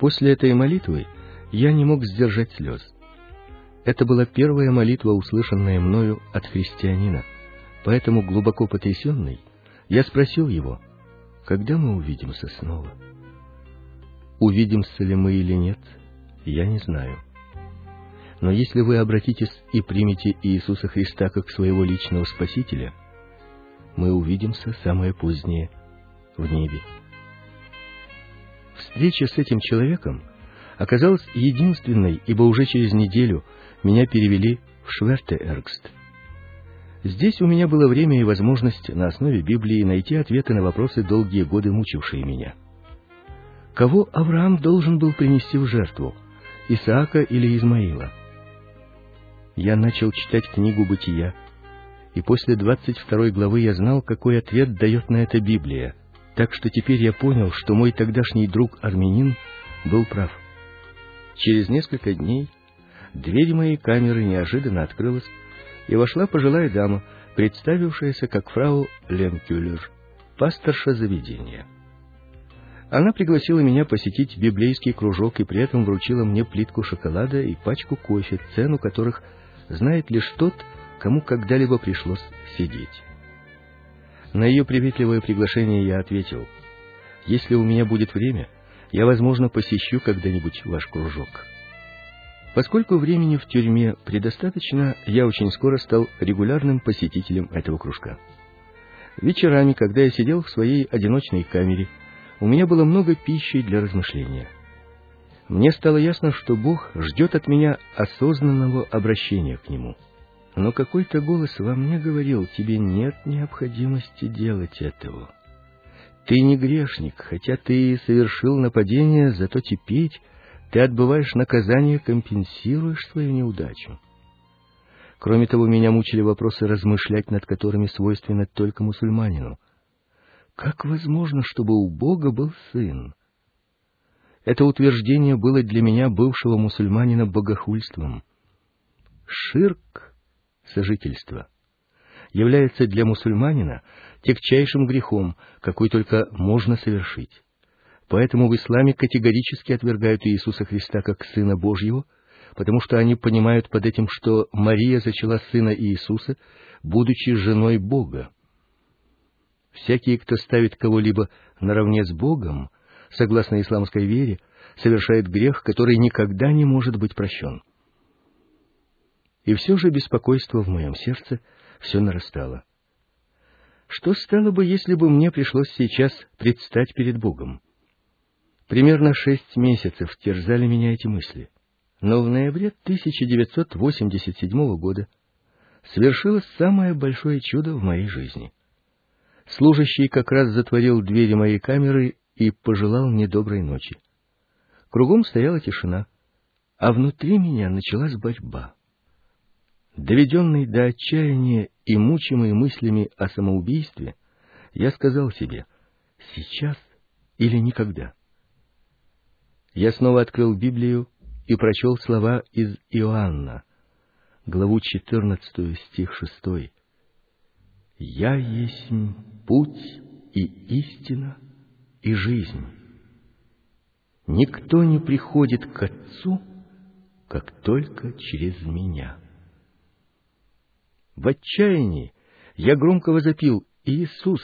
После этой молитвы я не мог сдержать слез. Это была первая молитва, услышанная мною от христианина. Поэтому, глубоко потрясенный, я спросил его, когда мы увидимся снова. Увидимся ли мы или нет, я не знаю. Но если вы обратитесь и примете Иисуса Христа как своего личного Спасителя, мы увидимся самое позднее в небе. Встреча с этим человеком оказалась единственной, ибо уже через неделю меня перевели в Шверте-Эргст. Здесь у меня было время и возможность на основе Библии найти ответы на вопросы, долгие годы мучившие меня. Кого Авраам должен был принести в жертву, Исаака или Измаила? Я начал читать книгу Бытия, и после двадцать второй главы я знал, какой ответ дает на это Библия, так что теперь я понял, что мой тогдашний друг армянин был прав. Через несколько дней дверь моей камеры неожиданно открылась, и вошла пожилая дама, представившаяся как фрау Ленкюлер, пасторша заведения. Она пригласила меня посетить библейский кружок и при этом вручила мне плитку шоколада и пачку кофе, цену которых знает лишь тот, кому когда-либо пришлось сидеть. На ее приветливое приглашение я ответил: "Если у меня будет время, я, возможно, посещу когда-нибудь ваш кружок". Поскольку времени в тюрьме предостаточно, я очень скоро стал регулярным посетителем этого кружка. Вечерами, когда я сидел в своей одиночной камере, у меня было много пищи для размышления. Мне стало ясно, что Бог ждет от меня осознанного обращения к нему. Но какой-то голос во мне говорил: тебе нет необходимости делать этого. Ты не грешник, хотя ты и совершил нападение, зато теперь ты отбываешь наказание, компенсируешь свою неудачу. Кроме того, меня мучили вопросы, размышлять над которыми свойственно только мусульманину. Как возможно, чтобы у Бога был сын? Это утверждение было для меня, бывшего мусульманина, богохульством. Ширк, сожительство, является для мусульманина тягчайшим грехом, какой только можно совершить. Поэтому в исламе категорически отвергают Иисуса Христа как сына Божьего, потому что они понимают под этим, что Мария зачала сына Иисуса, будучи женой Бога. Всякий, кто ставит кого-либо наравне с Богом, согласно исламской вере, совершает грех, который никогда не может быть прощен. И все же беспокойство в моем сердце все нарастало. Что стало бы, если бы мне пришлось сейчас предстать перед Богом? Примерно шесть месяцев терзали меня эти мысли. Но в ноябре 1987 года свершилось самое большое чудо в моей жизни. Служащий как раз затворил двери моей камеры и пожелал мне доброй ночи. Кругом стояла тишина, а внутри меня началась борьба. Доведенный до отчаяния и мучимый мыслями о самоубийстве, я сказал себе: сейчас или никогда. Я снова открыл Библию и прочел слова из Иоанна, главу 14, стих 6. Я есть путь и истина и жизнь. Никто не приходит к Отцу, как только через меня. В отчаянии я громко возопил: "Иисус,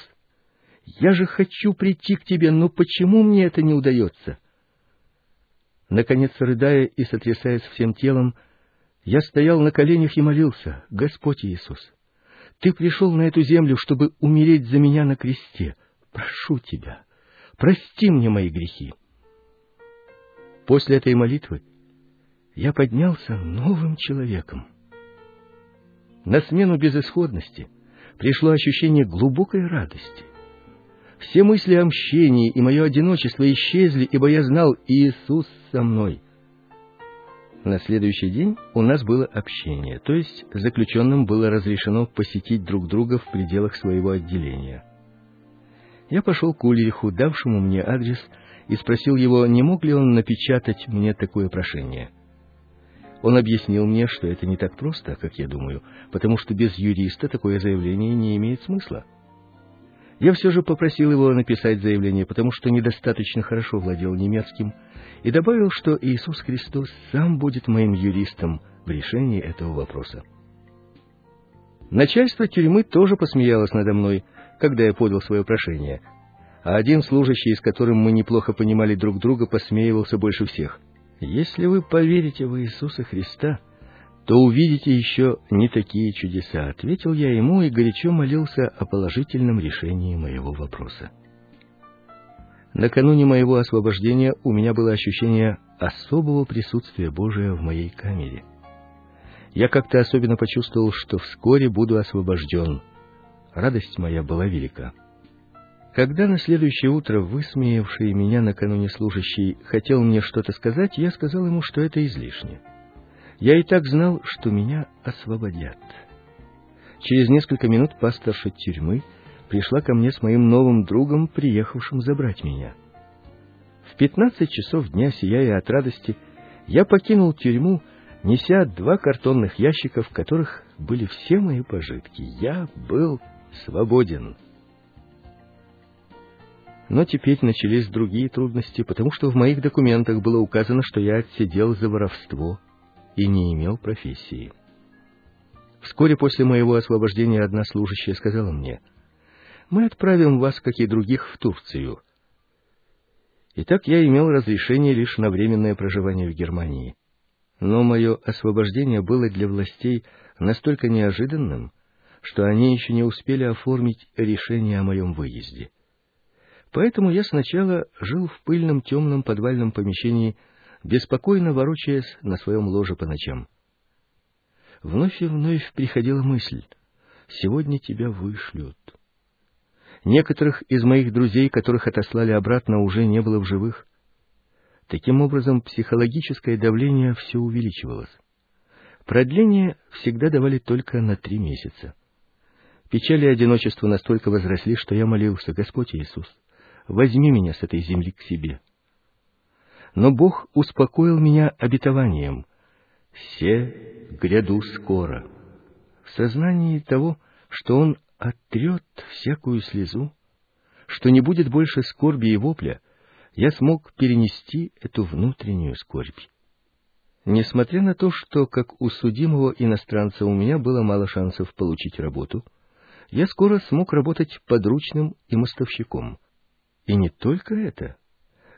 я же хочу прийти к тебе, но почему мне это не удается?" Наконец, рыдая и сотрясаясь всем телом, я стоял на коленях и молился: "Господь Иисус, ты пришел на эту землю, чтобы умереть за меня на кресте. Прошу тебя, прости мне мои грехи". После этой молитвы я поднялся новым человеком. На смену безысходности пришло ощущение глубокой радости. Все мысли о мщении и мое одиночество исчезли, ибо я знал Иисус со мной. На следующий день у нас было общение, то есть заключенным было разрешено посетить друг друга в пределах своего отделения. Я пошел к Ульриху, давшему мне адрес, и спросил его, не мог ли он напечатать мне такое прошение. Он объяснил мне, что это не так просто, как я думаю, потому что без юриста такое заявление не имеет смысла. Я все же попросил его написать заявление, потому что недостаточно хорошо владел немецким, и добавил, что Иисус Христос сам будет моим юристом в решении этого вопроса. Начальство тюрьмы тоже посмеялось надо мной, когда я подал свое прошение, а один служащий, с которым мы неплохо понимали друг друга, посмеивался больше всех. Если вы поверите в Иисуса Христа, то увидите еще не такие чудеса, ответил я ему и горячо молился о положительном решении моего вопроса. Накануне моего освобождения у меня было ощущение особого присутствия Божия в моей камере. Я как-то особенно почувствовал, что вскоре буду освобожден. Радость моя была велика. Когда на следующее утро высмеявший меня накануне служащий хотел мне что-то сказать, я сказал ему, что это излишне. Я и так знал, что меня освободят. Через несколько минут пасторша тюрьмы пришла ко мне с моим новым другом, приехавшим забрать меня. В пятнадцать часов дня, сияя от радости, я покинул тюрьму, неся два картонных ящика, в которых были все мои пожитки. Я был свободен. Но теперь начались другие трудности, потому что в моих документах было указано, что я отсидел за воровство и не имел профессии. Вскоре после моего освобождения одна служащая сказала мне, «Мы отправим вас, как и других, в Турцию». Итак, я имел разрешение лишь на временное проживание в Германии. Но мое освобождение было для властей настолько неожиданным, что они еще не успели оформить решение о моем выезде. Поэтому я сначала жил в пыльном темном подвальном помещении беспокойно ворочаясь на своем ложе по ночам. Вновь и вновь приходила мысль: сегодня тебя вышлют. Некоторых из моих друзей, которых отослали обратно, уже не было в живых. Таким образом, психологическое давление все увеличивалось. Продление всегда давали только на три месяца. Печали и одиночество настолько возросли, что я молился: Господь Иисус, возьми меня с этой земли к себе но Бог успокоил меня обетованием «Се гряду скоро». В сознании того, что Он оттрет всякую слезу, что не будет больше скорби и вопля, я смог перенести эту внутреннюю скорбь. Несмотря на то, что как у судимого иностранца у меня было мало шансов получить работу, я скоро смог работать подручным и мостовщиком. И не только это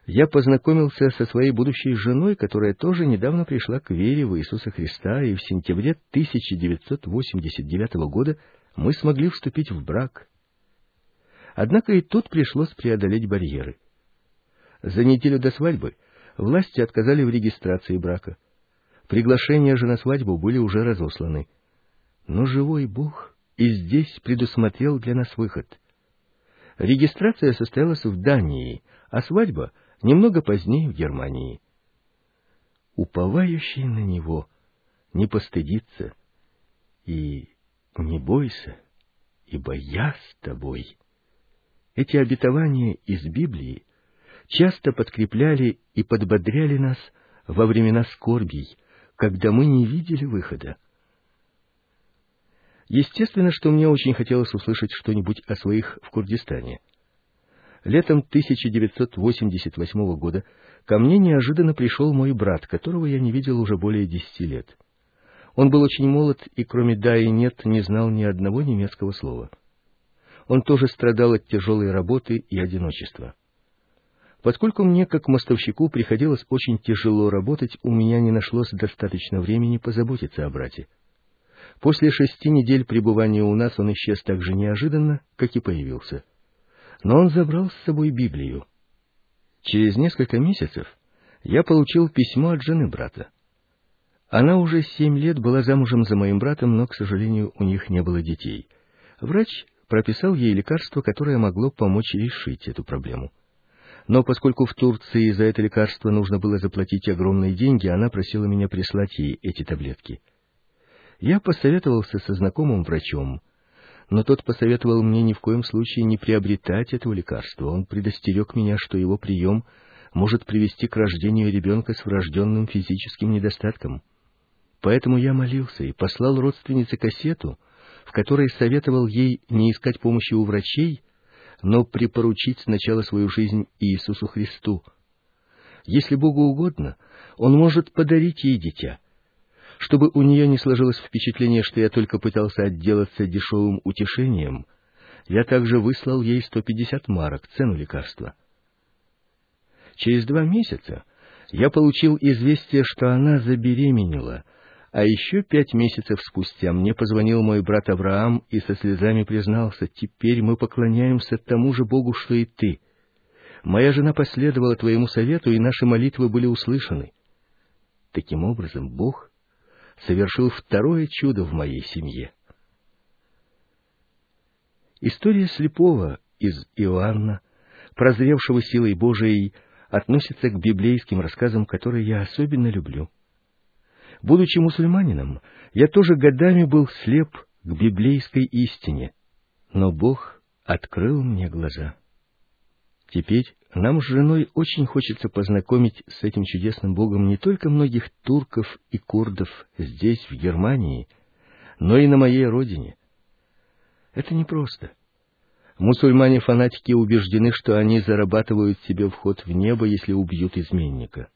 я познакомился со своей будущей женой, которая тоже недавно пришла к вере в Иисуса Христа, и в сентябре 1989 года мы смогли вступить в брак. Однако и тут пришлось преодолеть барьеры. За неделю до свадьбы власти отказали в регистрации брака. Приглашения же на свадьбу были уже разосланы. Но живой Бог и здесь предусмотрел для нас выход. Регистрация состоялась в Дании, а свадьба — немного позднее в Германии. Уповающий на него не постыдится и не бойся, ибо я с тобой. Эти обетования из Библии часто подкрепляли и подбодряли нас во времена скорбей, когда мы не видели выхода. Естественно, что мне очень хотелось услышать что-нибудь о своих в Курдистане. Летом 1988 года ко мне неожиданно пришел мой брат, которого я не видел уже более десяти лет. Он был очень молод и кроме «да» и «нет» не знал ни одного немецкого слова. Он тоже страдал от тяжелой работы и одиночества. Поскольку мне, как мостовщику, приходилось очень тяжело работать, у меня не нашлось достаточно времени позаботиться о брате. После шести недель пребывания у нас он исчез так же неожиданно, как и появился — но он забрал с собой Библию. Через несколько месяцев я получил письмо от жены брата. Она уже семь лет была замужем за моим братом, но, к сожалению, у них не было детей. Врач прописал ей лекарство, которое могло помочь решить эту проблему. Но поскольку в Турции за это лекарство нужно было заплатить огромные деньги, она просила меня прислать ей эти таблетки. Я посоветовался со знакомым врачом, но тот посоветовал мне ни в коем случае не приобретать этого лекарства. Он предостерег меня, что его прием может привести к рождению ребенка с врожденным физическим недостатком. Поэтому я молился и послал родственнице кассету, в которой советовал ей не искать помощи у врачей, но припоручить сначала свою жизнь Иисусу Христу. Если Богу угодно, Он может подарить ей дитя. Чтобы у нее не сложилось впечатление, что я только пытался отделаться дешевым утешением, я также выслал ей 150 марок, цену лекарства. Через два месяца я получил известие, что она забеременела, а еще пять месяцев спустя мне позвонил мой брат Авраам и со слезами признался, «Теперь мы поклоняемся тому же Богу, что и ты. Моя жена последовала твоему совету, и наши молитвы были услышаны». Таким образом, Бог совершил второе чудо в моей семье. История слепого из Иоанна, прозревшего силой Божией, относится к библейским рассказам, которые я особенно люблю. Будучи мусульманином, я тоже годами был слеп к библейской истине, но Бог открыл мне глаза. Теперь нам с женой очень хочется познакомить с этим чудесным Богом не только многих турков и курдов здесь, в Германии, но и на моей родине. Это непросто. Мусульмане-фанатики убеждены, что они зарабатывают себе вход в небо, если убьют изменника.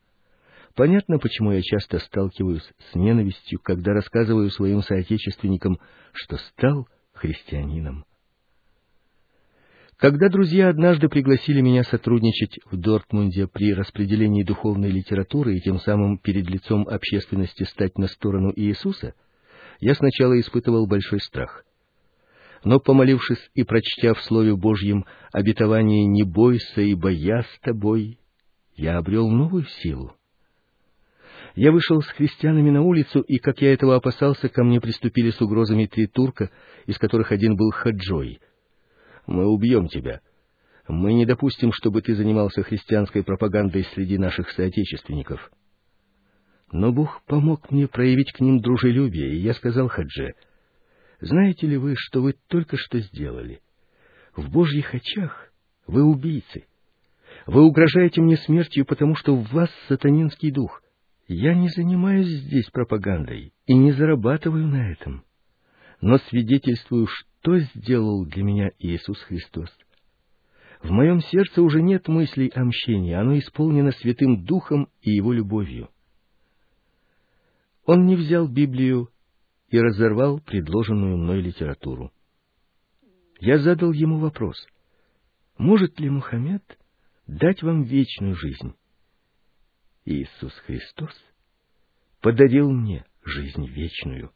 Понятно, почему я часто сталкиваюсь с ненавистью, когда рассказываю своим соотечественникам, что стал христианином. Когда друзья однажды пригласили меня сотрудничать в Дортмунде при распределении духовной литературы и тем самым перед лицом общественности стать на сторону Иисуса, я сначала испытывал большой страх. Но, помолившись и прочтя в Слове Божьем обетование «Не бойся, ибо я с тобой», я обрел новую силу. Я вышел с христианами на улицу, и, как я этого опасался, ко мне приступили с угрозами три турка, из которых один был хаджой. «Мы убьем тебя. Мы не допустим, чтобы ты занимался христианской пропагандой среди наших соотечественников». Но Бог помог мне проявить к ним дружелюбие, и я сказал Хадже, «Знаете ли вы, что вы только что сделали? В Божьих очах вы убийцы. Вы угрожаете мне смертью, потому что в вас сатанинский дух». Я не занимаюсь здесь пропагандой и не зарабатываю на этом, но свидетельствую, что сделал для меня Иисус Христос. В моем сердце уже нет мыслей о мщении, оно исполнено Святым Духом и Его любовью. Он не взял Библию и разорвал предложенную мной литературу. Я задал ему вопрос, может ли Мухаммед дать вам вечную жизнь? Иисус Христос подарил мне жизнь вечную.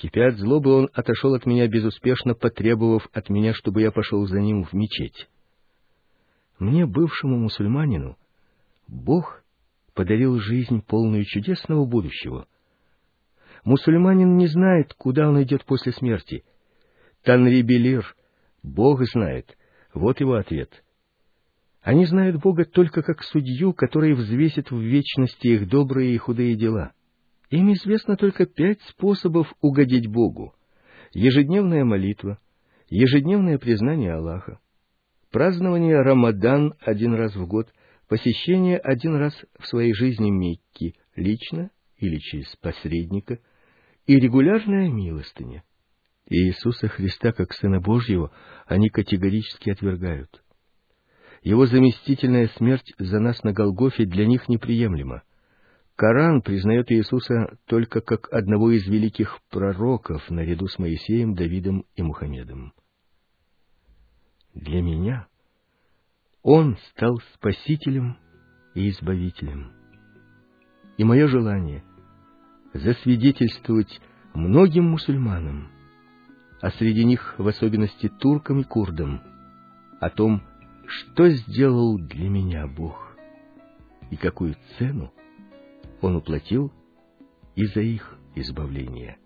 Кипя от злобы, он отошел от меня безуспешно, потребовав от меня, чтобы я пошел за ним в мечеть. Мне, бывшему мусульманину, Бог подарил жизнь, полную чудесного будущего. Мусульманин не знает, куда он идет после смерти. Танрибелир, Бог знает. Вот его ответ — они знают Бога только как судью, который взвесит в вечности их добрые и худые дела. Им известно только пять способов угодить Богу. Ежедневная молитва, ежедневное признание Аллаха, празднование Рамадан один раз в год, посещение один раз в своей жизни Мекки, лично или через посредника, и регулярная милостыня. Иисуса Христа как Сына Божьего они категорически отвергают. Его заместительная смерть за нас на Голгофе для них неприемлема. Коран признает Иисуса только как одного из великих пророков наряду с Моисеем, Давидом и Мухаммедом. Для меня он стал спасителем и избавителем. И мое желание засвидетельствовать многим мусульманам, а среди них в особенности туркам и курдам, о том, что сделал для меня Бог и какую цену Он уплатил и за их избавление.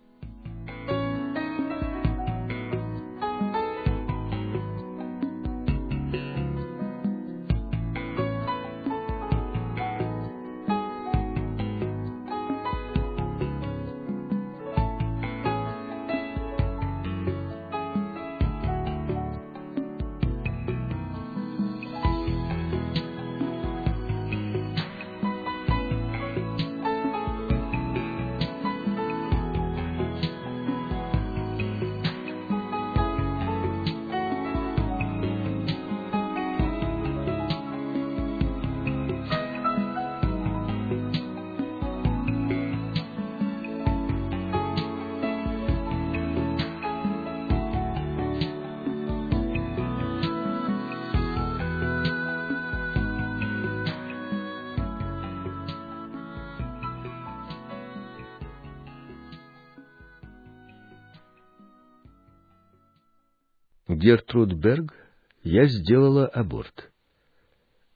Гертруд Берг, я сделала аборт.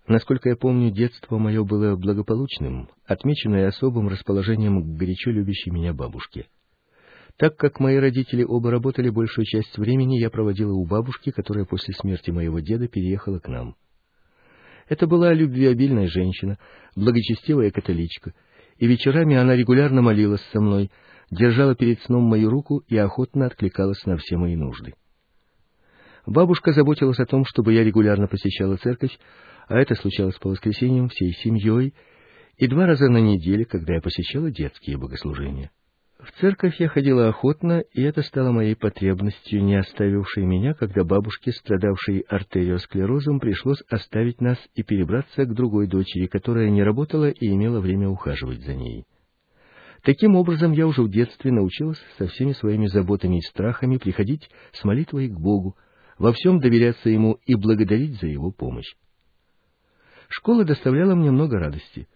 Насколько я помню, детство мое было благополучным, отмеченное особым расположением к горячо любящей меня бабушке. Так как мои родители оба работали большую часть времени, я проводила у бабушки, которая после смерти моего деда переехала к нам. Это была любвеобильная женщина, благочестивая католичка, и вечерами она регулярно молилась со мной, держала перед сном мою руку и охотно откликалась на все мои нужды. Бабушка заботилась о том, чтобы я регулярно посещала церковь, а это случалось по воскресеньям всей семьей и два раза на неделю, когда я посещала детские богослужения. В церковь я ходила охотно, и это стало моей потребностью, не оставившей меня, когда бабушке, страдавшей артериосклерозом, пришлось оставить нас и перебраться к другой дочери, которая не работала и имела время ухаживать за ней. Таким образом, я уже в детстве научилась со всеми своими заботами и страхами приходить с молитвой к Богу, во всем доверяться Ему и благодарить за Его помощь. Школа доставляла мне много радости.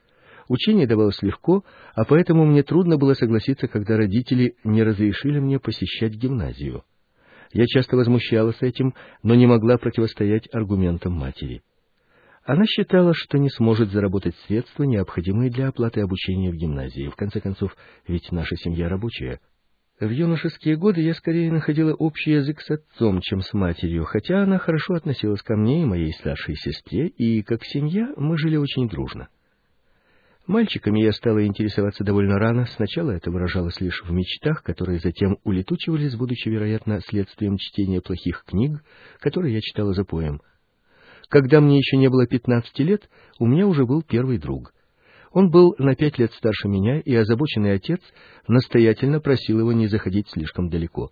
Учение давалось легко, а поэтому мне трудно было согласиться, когда родители не разрешили мне посещать гимназию. Я часто возмущалась этим, но не могла противостоять аргументам матери. Она считала, что не сможет заработать средства, необходимые для оплаты обучения в гимназии. В конце концов, ведь наша семья рабочая. В юношеские годы я скорее находила общий язык с отцом, чем с матерью, хотя она хорошо относилась ко мне и моей старшей сестре, и как семья мы жили очень дружно. Мальчиками я стала интересоваться довольно рано. Сначала это выражалось лишь в мечтах, которые затем улетучивались, будучи, вероятно, следствием чтения плохих книг, которые я читала за поем. Когда мне еще не было пятнадцати лет, у меня уже был первый друг. Он был на пять лет старше меня, и озабоченный отец настоятельно просил его не заходить слишком далеко.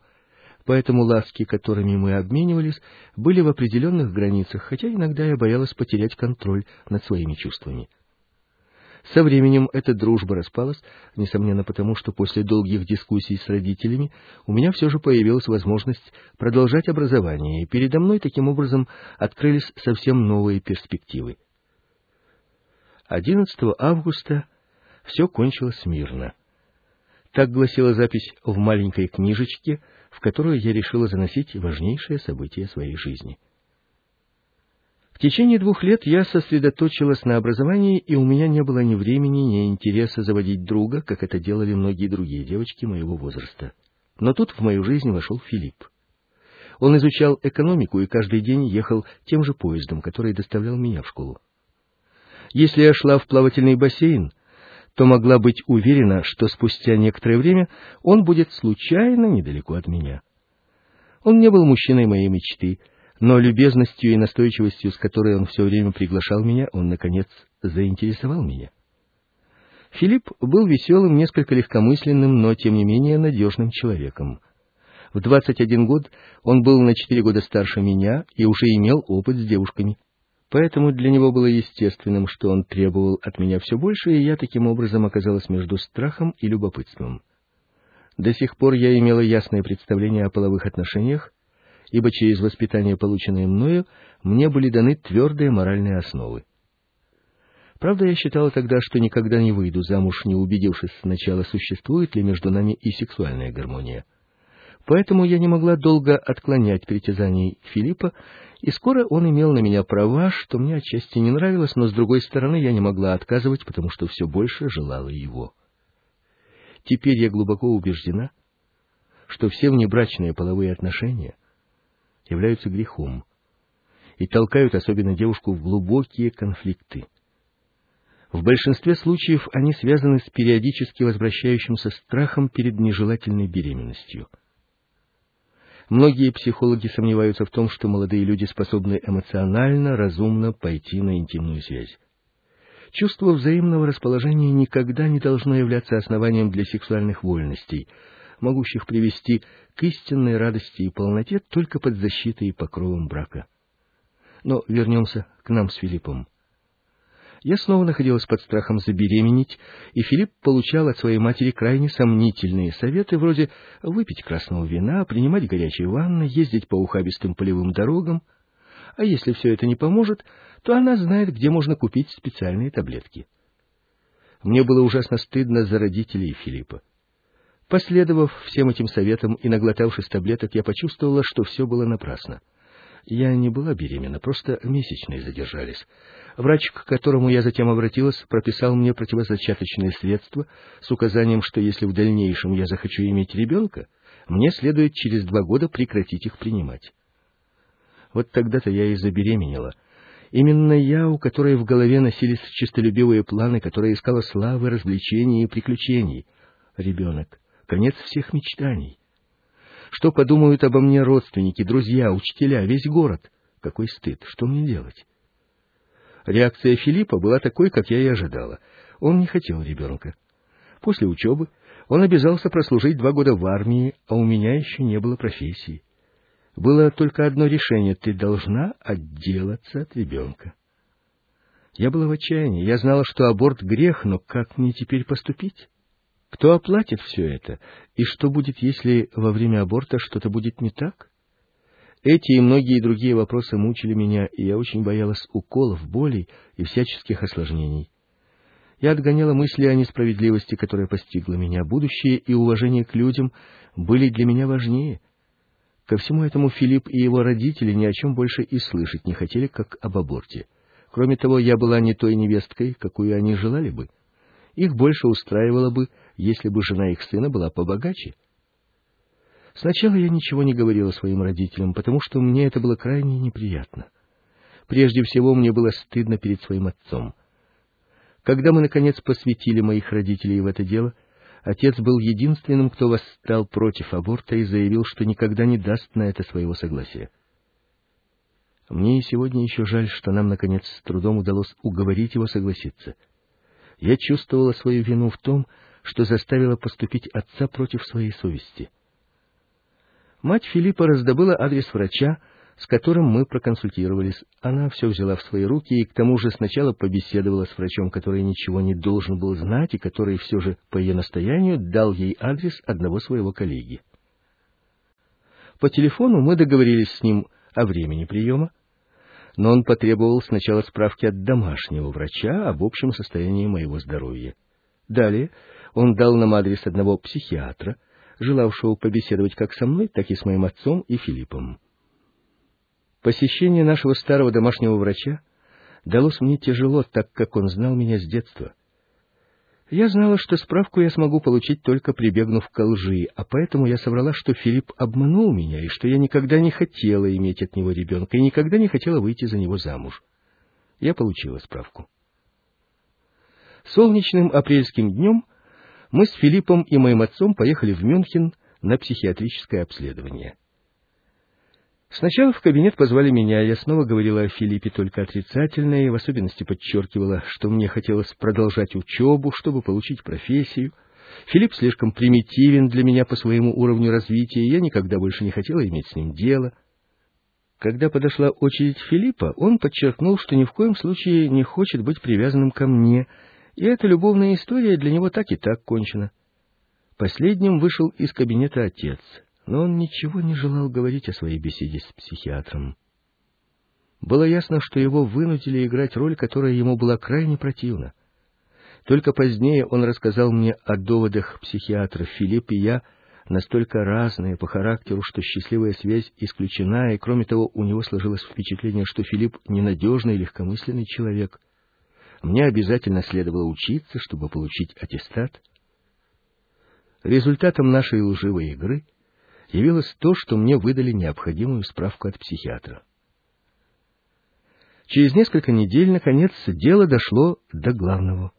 Поэтому ласки, которыми мы обменивались, были в определенных границах, хотя иногда я боялась потерять контроль над своими чувствами. Со временем эта дружба распалась, несомненно потому, что после долгих дискуссий с родителями у меня все же появилась возможность продолжать образование, и передо мной таким образом открылись совсем новые перспективы. 11 августа все кончилось мирно. Так гласила запись в маленькой книжечке, в которую я решила заносить важнейшие события своей жизни. В течение двух лет я сосредоточилась на образовании, и у меня не было ни времени, ни интереса заводить друга, как это делали многие другие девочки моего возраста. Но тут в мою жизнь вошел Филипп. Он изучал экономику и каждый день ехал тем же поездом, который доставлял меня в школу. Если я шла в плавательный бассейн, то могла быть уверена, что спустя некоторое время он будет случайно недалеко от меня. Он не был мужчиной моей мечты, но любезностью и настойчивостью, с которой он все время приглашал меня, он, наконец, заинтересовал меня. Филипп был веселым, несколько легкомысленным, но, тем не менее, надежным человеком. В двадцать один год он был на четыре года старше меня и уже имел опыт с девушками. Поэтому для него было естественным, что он требовал от меня все больше, и я таким образом оказалась между страхом и любопытством. До сих пор я имела ясное представление о половых отношениях, ибо через воспитание, полученное мною, мне были даны твердые моральные основы. Правда, я считала тогда, что никогда не выйду замуж, не убедившись сначала, существует ли между нами и сексуальная гармония. Поэтому я не могла долго отклонять притязаний Филиппа, и скоро он имел на меня права, что мне отчасти не нравилось, но с другой стороны я не могла отказывать, потому что все больше желала его. Теперь я глубоко убеждена, что все внебрачные половые отношения являются грехом и толкают особенно девушку в глубокие конфликты. В большинстве случаев они связаны с периодически возвращающимся страхом перед нежелательной беременностью — Многие психологи сомневаются в том, что молодые люди способны эмоционально, разумно пойти на интимную связь. Чувство взаимного расположения никогда не должно являться основанием для сексуальных вольностей, могущих привести к истинной радости и полноте только под защитой и покровом брака. Но вернемся к нам с Филиппом. Я снова находилась под страхом забеременеть, и Филипп получал от своей матери крайне сомнительные советы, вроде выпить красного вина, принимать горячие ванны, ездить по ухабистым полевым дорогам. А если все это не поможет, то она знает, где можно купить специальные таблетки. Мне было ужасно стыдно за родителей Филиппа. Последовав всем этим советам и наглотавшись таблеток, я почувствовала, что все было напрасно — Я не была беременна, просто месячные задержались. Врач, к которому я затем обратилась, прописал мне противозачаточные средства с указанием, что если в дальнейшем я захочу иметь ребенка, мне следует через два года прекратить их принимать. Вот тогда-то я и забеременела. Именно я, у которой в голове носились честолюбивые планы, которая искала славы, развлечений и приключений. Ребенок. Конец всех мечтаний. Что подумают обо мне родственники, друзья, учителя, весь город? Какой стыд! Что мне делать? Реакция Филиппа была такой, как я и ожидала. Он не хотел ребенка. После учебы он обязался прослужить два года в армии, а у меня еще не было профессии. Было только одно решение — ты должна отделаться от ребенка. Я была в отчаянии. Я знала, что аборт — грех, но как мне теперь поступить? Кто оплатит все это? И что будет, если во время аборта что-то будет не так? Эти и многие другие вопросы мучили меня, и я очень боялась уколов, болей и всяческих осложнений. Я отгоняла мысли о несправедливости, которая постигла меня. Будущее и уважение к людям были для меня важнее. Ко всему этому Филипп и его родители ни о чем больше и слышать не хотели, как об аборте. Кроме того, я была не той невесткой, какую они желали бы. Их больше устраивало бы, если бы жена их сына была побогаче. Сначала я ничего не говорила своим родителям, потому что мне это было крайне неприятно. Прежде всего, мне было стыдно перед своим отцом. Когда мы, наконец, посвятили моих родителей в это дело, отец был единственным, кто восстал против аборта и заявил, что никогда не даст на это своего согласия. Мне и сегодня еще жаль, что нам, наконец, с трудом удалось уговорить его согласиться. Я чувствовала свою вину в том, что заставила поступить отца против своей совести. Мать Филиппа раздобыла адрес врача, с которым мы проконсультировались. Она все взяла в свои руки и к тому же сначала побеседовала с врачом, который ничего не должен был знать и который все же по ее настоянию дал ей адрес одного своего коллеги. По телефону мы договорились с ним о времени приема, но он потребовал сначала справки от домашнего врача об общем состоянии моего здоровья. Далее он дал нам адрес одного психиатра, желавшего побеседовать как со мной, так и с моим отцом и Филиппом. Посещение нашего старого домашнего врача далось мне тяжело, так как он знал меня с детства. Я знала, что справку я смогу получить только прибегнув к лжи, а поэтому я соврала, что Филипп обманул меня и что я никогда не хотела иметь от него ребенка и никогда не хотела выйти за него замуж. Я получила справку. Солнечным апрельским днем мы с Филиппом и моим отцом поехали в Мюнхен на психиатрическое обследование. Сначала в кабинет позвали меня, я снова говорила о Филиппе только отрицательно и в особенности подчеркивала, что мне хотелось продолжать учебу, чтобы получить профессию. Филипп слишком примитивен для меня по своему уровню развития, и я никогда больше не хотела иметь с ним дело. Когда подошла очередь Филиппа, он подчеркнул, что ни в коем случае не хочет быть привязанным ко мне, и эта любовная история для него так и так кончена. Последним вышел из кабинета отец но он ничего не желал говорить о своей беседе с психиатром. Было ясно, что его вынудили играть роль, которая ему была крайне противна. Только позднее он рассказал мне о доводах психиатра Филипп и я, настолько разные по характеру, что счастливая связь исключена, и кроме того, у него сложилось впечатление, что Филипп ненадежный и легкомысленный человек. Мне обязательно следовало учиться, чтобы получить аттестат. Результатом нашей лживой игры — явилось то, что мне выдали необходимую справку от психиатра. Через несколько недель, наконец, дело дошло до главного.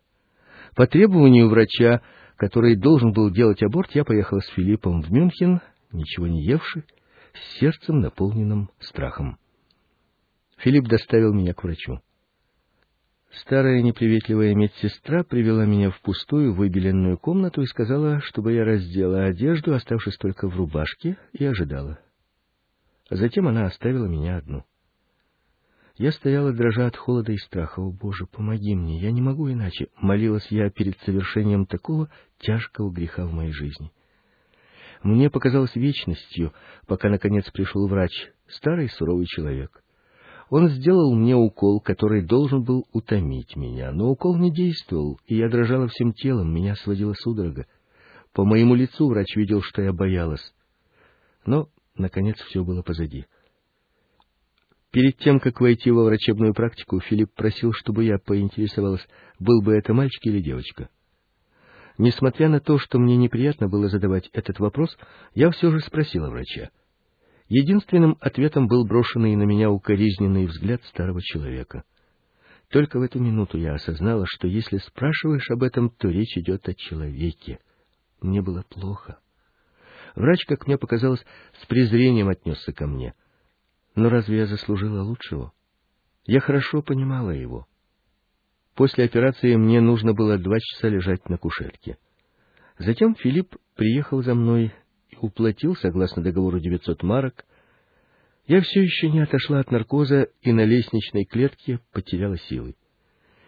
По требованию врача, который должен был делать аборт, я поехала с Филиппом в Мюнхен, ничего не евший, с сердцем, наполненным страхом. Филипп доставил меня к врачу. Старая неприветливая медсестра привела меня в пустую выбеленную комнату и сказала, чтобы я раздела одежду, оставшись только в рубашке, и ожидала. Затем она оставила меня одну. Я стояла, дрожа от холода и страха. «О, Боже, помоги мне! Я не могу иначе!» — молилась я перед совершением такого тяжкого греха в моей жизни. Мне показалось вечностью, пока, наконец, пришел врач, старый суровый человек. Он сделал мне укол, который должен был утомить меня, но укол не действовал, и я дрожала всем телом, меня сводила судорога. По моему лицу врач видел, что я боялась. Но, наконец, все было позади. Перед тем, как войти во врачебную практику, Филипп просил, чтобы я поинтересовалась, был бы это мальчик или девочка. Несмотря на то, что мне неприятно было задавать этот вопрос, я все же спросила врача. Единственным ответом был брошенный на меня укоризненный взгляд старого человека. Только в эту минуту я осознала, что если спрашиваешь об этом, то речь идет о человеке. Мне было плохо. Врач, как мне показалось, с презрением отнесся ко мне. Но разве я заслужила лучшего? Я хорошо понимала его. После операции мне нужно было два часа лежать на кушетке. Затем Филипп приехал за мной уплатил, согласно договору, 900 марок. Я все еще не отошла от наркоза и на лестничной клетке потеряла силы.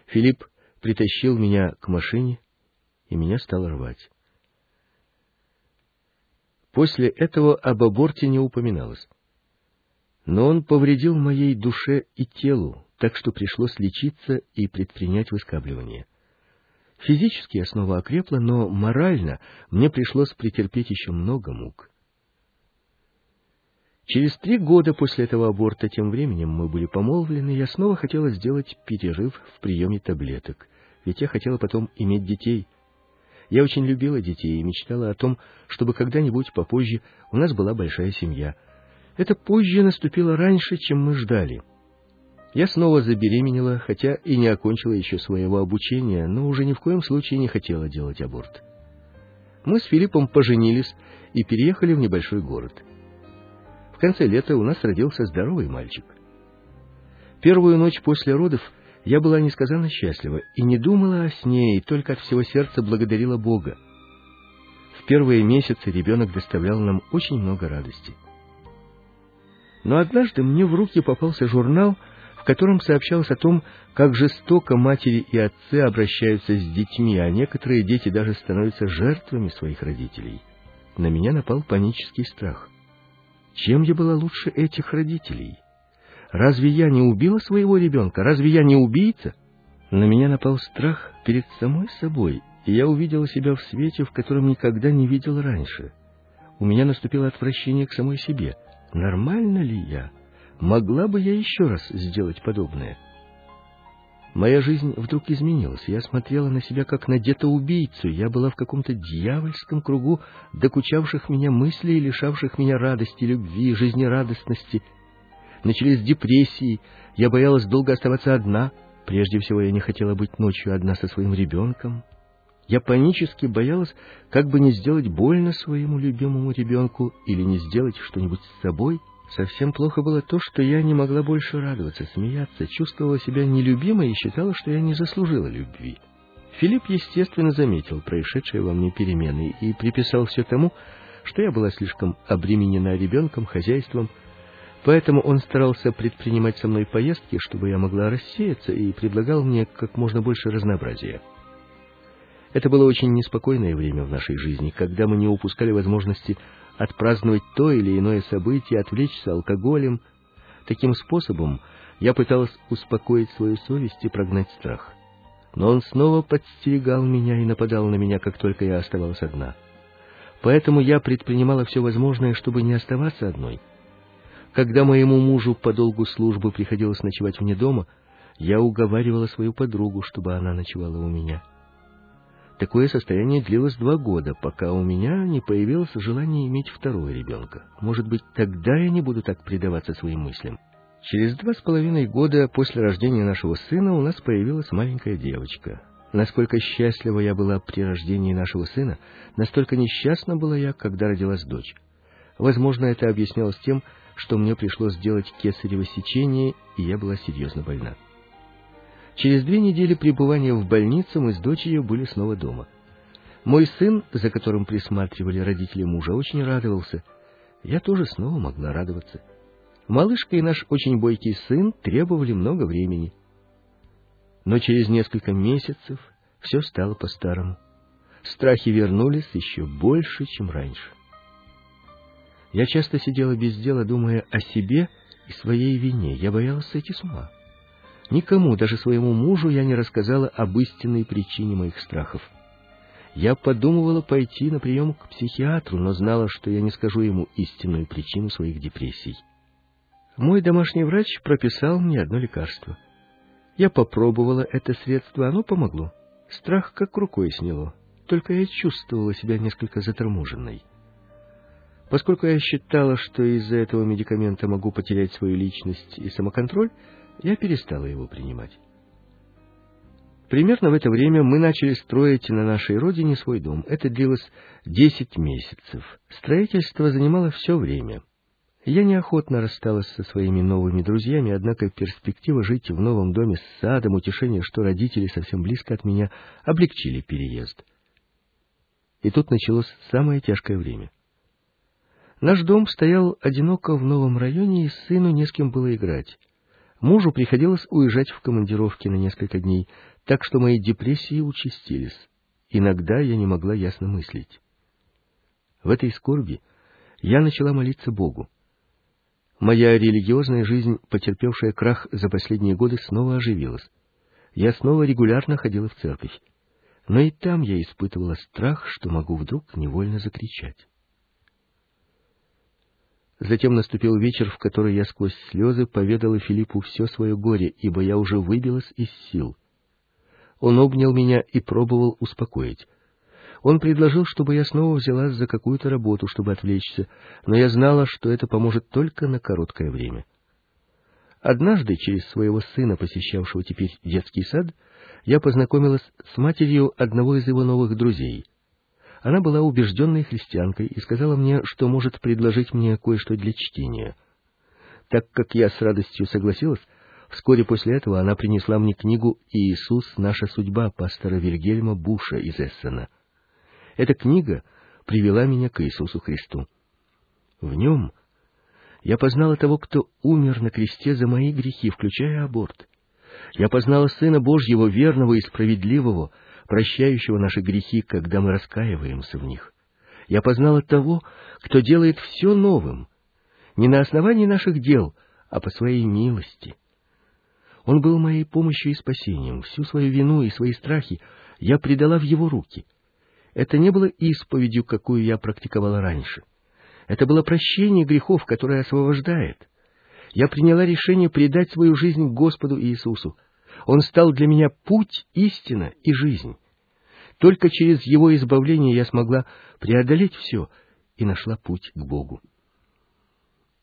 Филипп притащил меня к машине, и меня стало рвать. После этого об аборте не упоминалось. Но он повредил моей душе и телу, так что пришлось лечиться и предпринять выскабливание. Физически я снова окрепла, но морально мне пришлось претерпеть еще много мук. Через три года после этого аборта, тем временем мы были помолвлены, я снова хотела сделать перерыв в приеме таблеток, ведь я хотела потом иметь детей. Я очень любила детей и мечтала о том, чтобы когда-нибудь попозже у нас была большая семья. Это позже наступило раньше, чем мы ждали. Я снова забеременела, хотя и не окончила еще своего обучения, но уже ни в коем случае не хотела делать аборт. Мы с Филиппом поженились и переехали в небольшой город. В конце лета у нас родился здоровый мальчик. Первую ночь после родов я была несказанно счастлива и не думала о сне, и только от всего сердца благодарила Бога. В первые месяцы ребенок доставлял нам очень много радости. Но однажды мне в руки попался журнал, котором сообщалось о том, как жестоко матери и отцы обращаются с детьми, а некоторые дети даже становятся жертвами своих родителей. На меня напал панический страх. Чем я была лучше этих родителей? Разве я не убила своего ребенка? Разве я не убийца? На меня напал страх перед самой собой, и я увидела себя в свете, в котором никогда не видел раньше. У меня наступило отвращение к самой себе. Нормально ли я? Могла бы я еще раз сделать подобное? Моя жизнь вдруг изменилась. Я смотрела на себя как на где-то-убийцу. Я была в каком-то дьявольском кругу докучавших меня мыслей, лишавших меня радости, любви, жизнерадостности — Начались депрессии, я боялась долго оставаться одна. Прежде всего, я не хотела быть ночью одна со своим ребенком. Я панически боялась, как бы не сделать больно своему любимому ребенку или не сделать что-нибудь с собой. Совсем плохо было то, что я не могла больше радоваться, смеяться, чувствовала себя нелюбимой и считала, что я не заслужила любви. Филипп, естественно, заметил происшедшие во мне перемены и приписал все тому, что я была слишком обременена ребенком, хозяйством, Поэтому он старался предпринимать со мной поездки, чтобы я могла рассеяться, и предлагал мне как можно больше разнообразия. Это было очень неспокойное время в нашей жизни, когда мы не упускали возможности отпраздновать то или иное событие, отвлечься алкоголем. Таким способом я пыталась успокоить свою совесть и прогнать страх. Но он снова подстерегал меня и нападал на меня, как только я оставалась одна. Поэтому я предпринимала все возможное, чтобы не оставаться одной — когда моему мужу по долгу службы приходилось ночевать вне дома, я уговаривала свою подругу, чтобы она ночевала у меня. Такое состояние длилось два года, пока у меня не появилось желание иметь второго ребенка. Может быть, тогда я не буду так предаваться своим мыслям. Через два с половиной года после рождения нашего сына у нас появилась маленькая девочка. Насколько счастлива я была при рождении нашего сына, настолько несчастна была я, когда родилась дочь. Возможно, это объяснялось тем, что мне пришлось сделать кесарево сечение, и я была серьезно больна. Через две недели пребывания в больнице мы с дочерью были снова дома. Мой сын, за которым присматривали родители мужа, очень радовался. Я тоже снова могла радоваться. Малышка и наш очень бойкий сын требовали много времени. Но через несколько месяцев все стало по-старому. Страхи вернулись еще больше, чем раньше. Я часто сидела без дела, думая о себе и своей вине. Я боялась сойти с ума. Никому, даже своему мужу, я не рассказала об истинной причине моих страхов. Я подумывала пойти на прием к психиатру, но знала, что я не скажу ему истинную причину своих депрессий. Мой домашний врач прописал мне одно лекарство. Я попробовала это средство, оно помогло. Страх как рукой сняло. Только я чувствовала себя несколько заторможенной. Поскольку я считала, что из-за этого медикамента могу потерять свою личность и самоконтроль, я перестала его принимать. Примерно в это время мы начали строить на нашей родине свой дом. Это длилось десять месяцев. Строительство занимало все время. Я неохотно рассталась со своими новыми друзьями, однако перспектива жить в новом доме с садом, утешение, что родители совсем близко от меня, облегчили переезд. И тут началось самое тяжкое время. Наш дом стоял одиноко в новом районе, и сыну не с кем было играть. Мужу приходилось уезжать в командировки на несколько дней, так что мои депрессии участились. Иногда я не могла ясно мыслить. В этой скорби я начала молиться Богу. Моя религиозная жизнь, потерпевшая крах за последние годы, снова оживилась. Я снова регулярно ходила в церковь. Но и там я испытывала страх, что могу вдруг невольно закричать. Затем наступил вечер, в который я сквозь слезы поведала Филиппу все свое горе, ибо я уже выбилась из сил. Он обнял меня и пробовал успокоить. Он предложил, чтобы я снова взялась за какую-то работу, чтобы отвлечься, но я знала, что это поможет только на короткое время. Однажды, через своего сына, посещавшего теперь детский сад, я познакомилась с матерью одного из его новых друзей. Она была убежденной христианкой и сказала мне, что может предложить мне кое-что для чтения. Так как я с радостью согласилась, вскоре после этого она принесла мне книгу «Иисус. Наша судьба» пастора Вильгельма Буша из Эссена. Эта книга привела меня к Иисусу Христу. В нем я познала того, кто умер на кресте за мои грехи, включая аборт. Я познала Сына Божьего, верного и справедливого, прощающего наши грехи, когда мы раскаиваемся в них. Я познала того, кто делает все новым, не на основании наших дел, а по своей милости. Он был моей помощью и спасением. Всю свою вину и свои страхи я предала в его руки. Это не было исповедью, какую я практиковала раньше. Это было прощение грехов, которое освобождает. Я приняла решение предать свою жизнь Господу Иисусу. Он стал для меня путь, истина и жизнь. Только через его избавление я смогла преодолеть все и нашла путь к Богу.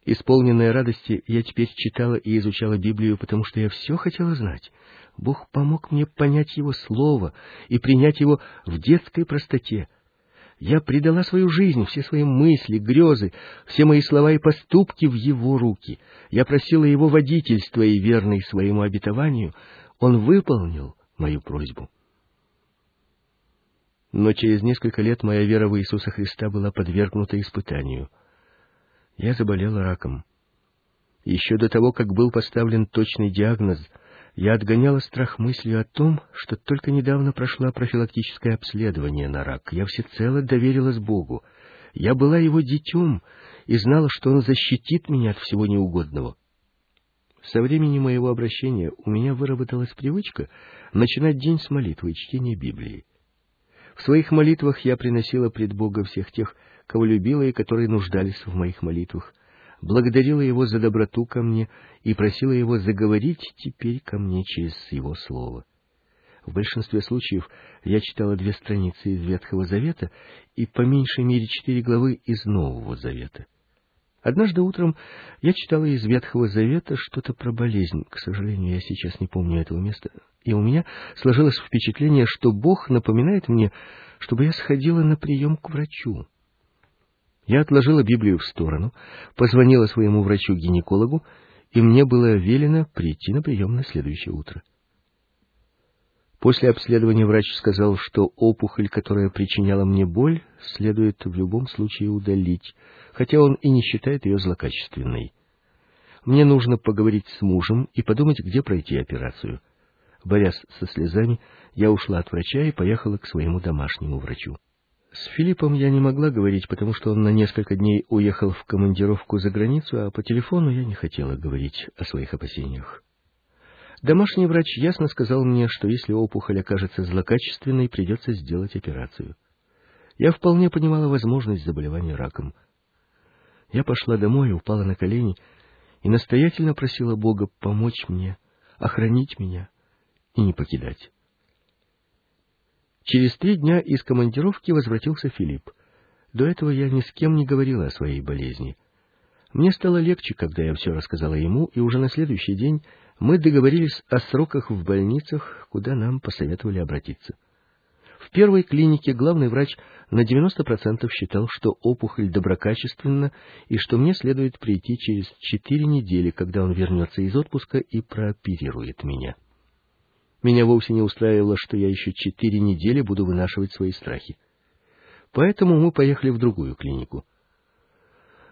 Исполненная радости, я теперь читала и изучала Библию, потому что я все хотела знать. Бог помог мне понять Его Слово и принять его в детской простоте. Я предала свою жизнь, все свои мысли, грезы, все мои слова и поступки в Его руки. Я просила Его водительства, и верный своему обетованию, Он выполнил мою просьбу. Но через несколько лет моя вера в Иисуса Христа была подвергнута испытанию. Я заболела раком. Еще до того, как был поставлен точный диагноз — я отгоняла страх мыслью о том, что только недавно прошла профилактическое обследование на рак. Я всецело доверилась Богу. Я была его детем и знала, что он защитит меня от всего неугодного. Со времени моего обращения у меня выработалась привычка начинать день с молитвы и чтения Библии. В своих молитвах я приносила пред Бога всех тех, кого любила и которые нуждались в моих молитвах, благодарила его за доброту ко мне и просила его заговорить теперь ко мне через его слово. В большинстве случаев я читала две страницы из Ветхого Завета и по меньшей мере четыре главы из Нового Завета. Однажды утром я читала из Ветхого Завета что-то про болезнь. К сожалению, я сейчас не помню этого места. И у меня сложилось впечатление, что Бог напоминает мне, чтобы я сходила на прием к врачу. Я отложила Библию в сторону, позвонила своему врачу-гинекологу, и мне было велено прийти на прием на следующее утро. После обследования врач сказал, что опухоль, которая причиняла мне боль, следует в любом случае удалить, хотя он и не считает ее злокачественной. Мне нужно поговорить с мужем и подумать, где пройти операцию. Борясь со слезами, я ушла от врача и поехала к своему домашнему врачу. С Филиппом я не могла говорить, потому что он на несколько дней уехал в командировку за границу, а по телефону я не хотела говорить о своих опасениях. Домашний врач ясно сказал мне, что если опухоль окажется злокачественной, придется сделать операцию. Я вполне понимала возможность заболевания раком. Я пошла домой, упала на колени и настоятельно просила Бога помочь мне, охранить меня и не покидать. Через три дня из командировки возвратился Филипп. До этого я ни с кем не говорила о своей болезни. Мне стало легче, когда я все рассказала ему, и уже на следующий день мы договорились о сроках в больницах, куда нам посоветовали обратиться. В первой клинике главный врач на 90% считал, что опухоль доброкачественна и что мне следует прийти через четыре недели, когда он вернется из отпуска и прооперирует меня. Меня вовсе не устраивало, что я еще четыре недели буду вынашивать свои страхи. Поэтому мы поехали в другую клинику.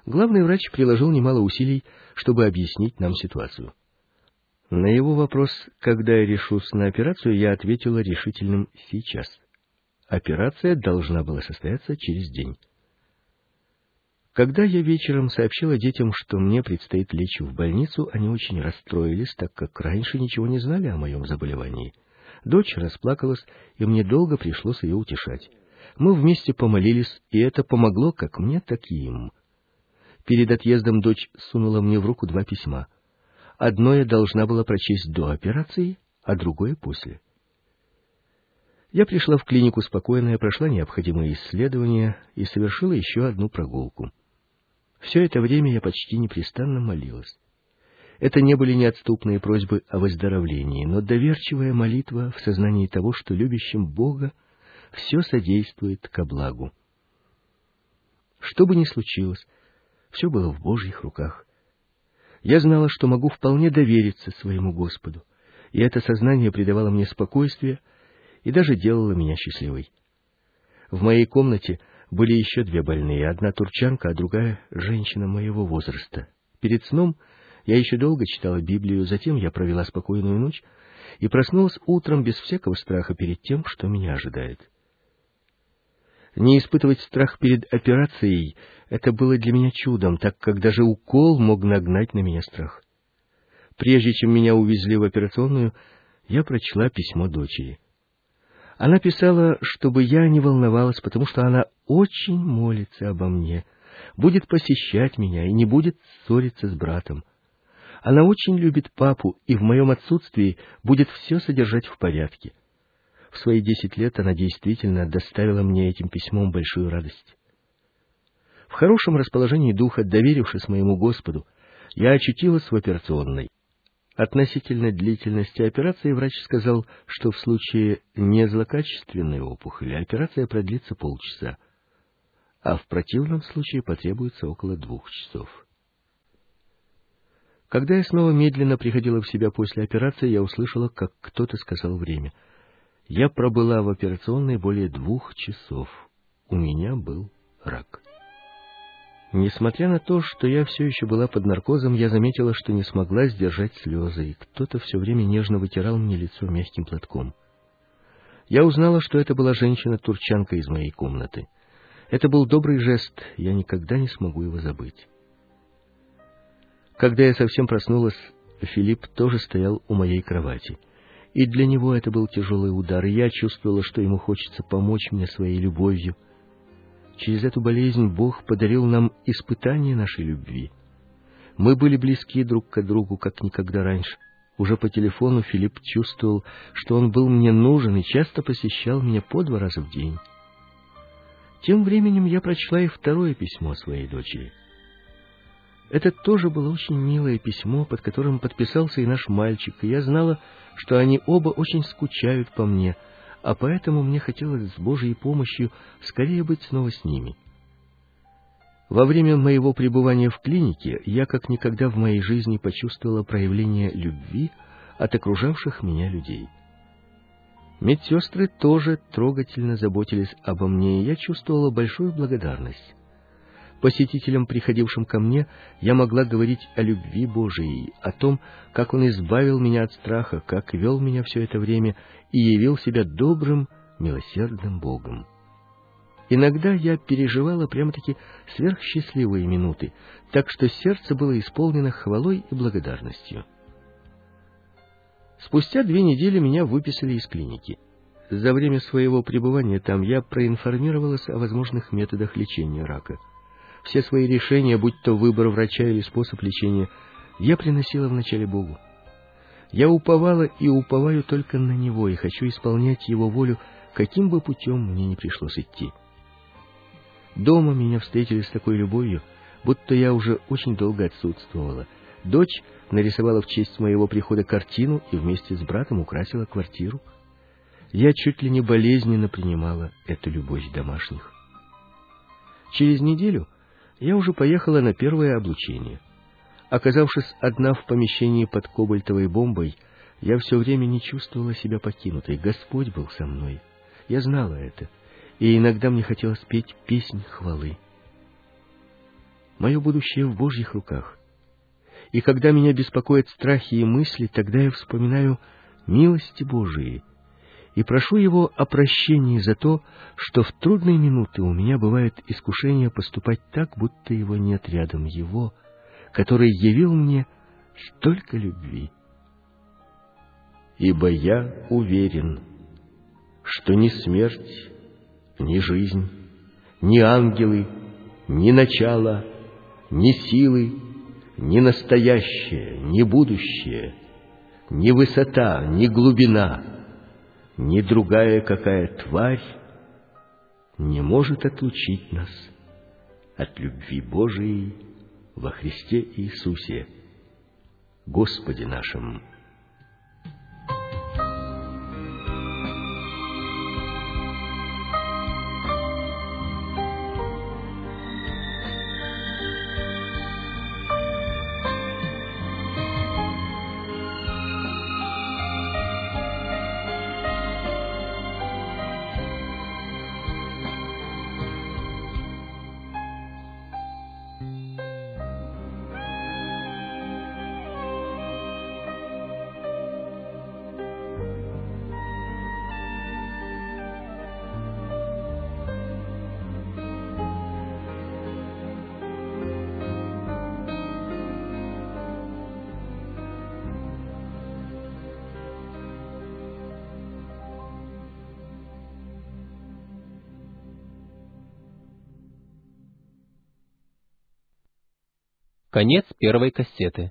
Главный врач приложил немало усилий, чтобы объяснить нам ситуацию. На его вопрос, когда я решусь на операцию, я ответила решительным «сейчас». Операция должна была состояться через день. Когда я вечером сообщила детям, что мне предстоит лечь в больницу, они очень расстроились, так как раньше ничего не знали о моем заболевании. Дочь расплакалась, и мне долго пришлось ее утешать. Мы вместе помолились, и это помогло как мне, так и им. Перед отъездом дочь сунула мне в руку два письма. Одно я должна была прочесть до операции, а другое после. Я пришла в клинику спокойная, прошла необходимые исследования и совершила еще одну прогулку. Все это время я почти непрестанно молилась. Это не были неотступные просьбы о выздоровлении, но доверчивая молитва в сознании того, что любящим Бога все содействует ко благу. Что бы ни случилось, все было в Божьих руках. Я знала, что могу вполне довериться своему Господу, и это сознание придавало мне спокойствие и даже делало меня счастливой. В моей комнате были еще две больные, одна турчанка, а другая женщина моего возраста. Перед сном я еще долго читала Библию, затем я провела спокойную ночь и проснулась утром без всякого страха перед тем, что меня ожидает. Не испытывать страх перед операцией — это было для меня чудом, так как даже укол мог нагнать на меня страх. Прежде чем меня увезли в операционную, я прочла письмо дочери. Она писала, чтобы я не волновалась, потому что она очень молится обо мне, будет посещать меня и не будет ссориться с братом. Она очень любит папу и в моем отсутствии будет все содержать в порядке. В свои десять лет она действительно доставила мне этим письмом большую радость. В хорошем расположении духа, доверившись моему Господу, я очутилась в операционной. Относительно длительности операции врач сказал, что в случае незлокачественной опухоли операция продлится полчаса, а в противном случае потребуется около двух часов. Когда я снова медленно приходила в себя после операции, я услышала, как кто-то сказал время — я пробыла в операционной более двух часов. У меня был рак. Несмотря на то, что я все еще была под наркозом, я заметила, что не смогла сдержать слезы, и кто-то все время нежно вытирал мне лицо мягким платком. Я узнала, что это была женщина-турчанка из моей комнаты. Это был добрый жест, я никогда не смогу его забыть. Когда я совсем проснулась, Филипп тоже стоял у моей кровати — и для него это был тяжелый удар, и я чувствовала, что ему хочется помочь мне своей любовью. Через эту болезнь Бог подарил нам испытание нашей любви. Мы были близки друг к другу, как никогда раньше. Уже по телефону Филипп чувствовал, что он был мне нужен и часто посещал меня по два раза в день. Тем временем я прочла и второе письмо своей дочери. Это тоже было очень милое письмо, под которым подписался и наш мальчик, и я знала, что они оба очень скучают по мне, а поэтому мне хотелось с Божьей помощью скорее быть снова с ними. Во время моего пребывания в клинике я как никогда в моей жизни почувствовала проявление любви от окружавших меня людей. Медсестры тоже трогательно заботились обо мне, и я чувствовала большую благодарность. Посетителям, приходившим ко мне, я могла говорить о любви Божией, о том, как Он избавил меня от страха, как вел меня все это время и явил себя добрым, милосердным Богом. Иногда я переживала прямо-таки сверхсчастливые минуты, так что сердце было исполнено хвалой и благодарностью. Спустя две недели меня выписали из клиники. За время своего пребывания там я проинформировалась о возможных методах лечения рака — все свои решения, будь то выбор врача или способ лечения, я приносила вначале Богу. Я уповала и уповаю только на Него, и хочу исполнять Его волю, каким бы путем мне не пришлось идти. Дома меня встретили с такой любовью, будто я уже очень долго отсутствовала. Дочь нарисовала в честь моего прихода картину и вместе с братом украсила квартиру. Я чуть ли не болезненно принимала эту любовь домашних. Через неделю я уже поехала на первое облучение. Оказавшись одна в помещении под кобальтовой бомбой, я все время не чувствовала себя покинутой. Господь был со мной. Я знала это, и иногда мне хотелось петь песнь хвалы. Мое будущее в Божьих руках. И когда меня беспокоят страхи и мысли, тогда я вспоминаю милости Божии и прошу Его о прощении за то, что в трудные минуты у меня бывает искушение поступать так, будто Его нет рядом, Его, который явил мне столько любви. Ибо я уверен, что ни смерть, ни жизнь, ни ангелы, ни начало, ни силы, ни настоящее, ни будущее, ни высота, ни глубина, ни другая какая тварь не может отлучить нас от любви Божией во Христе Иисусе, Господе нашим. Конец первой кассеты.